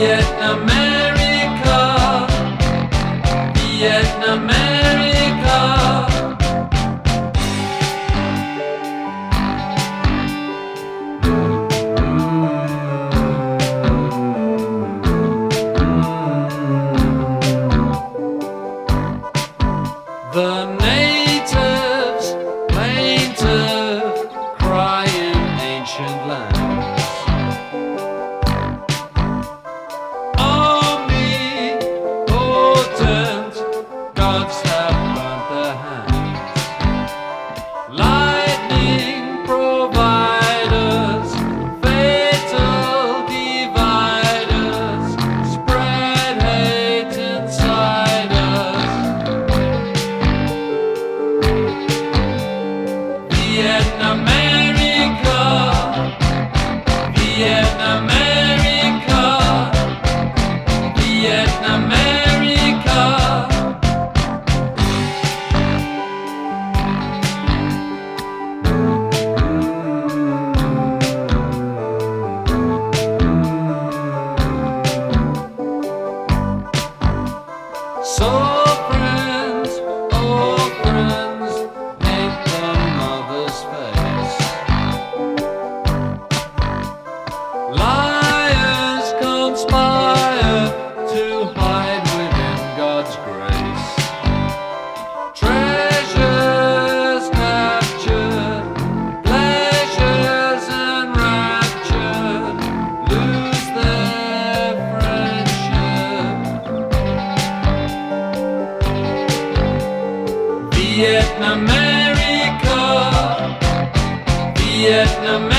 Vietnam. America. America, Vietnam.